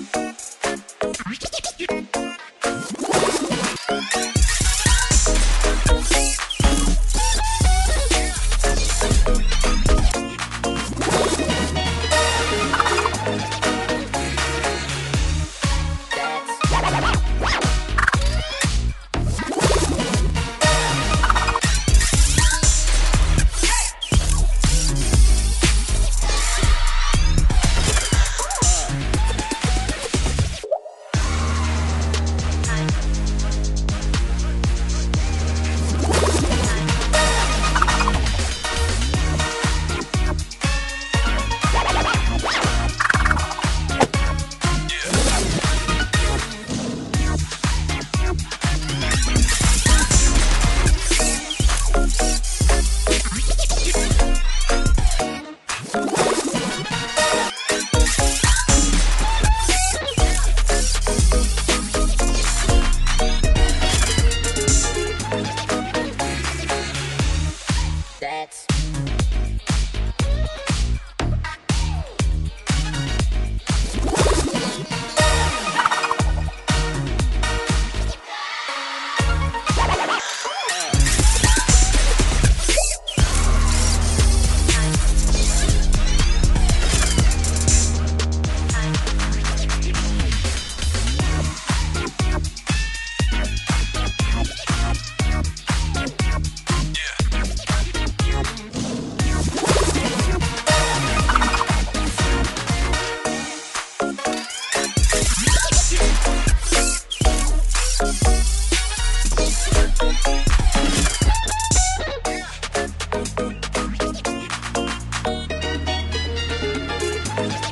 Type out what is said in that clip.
Bye. Thank you.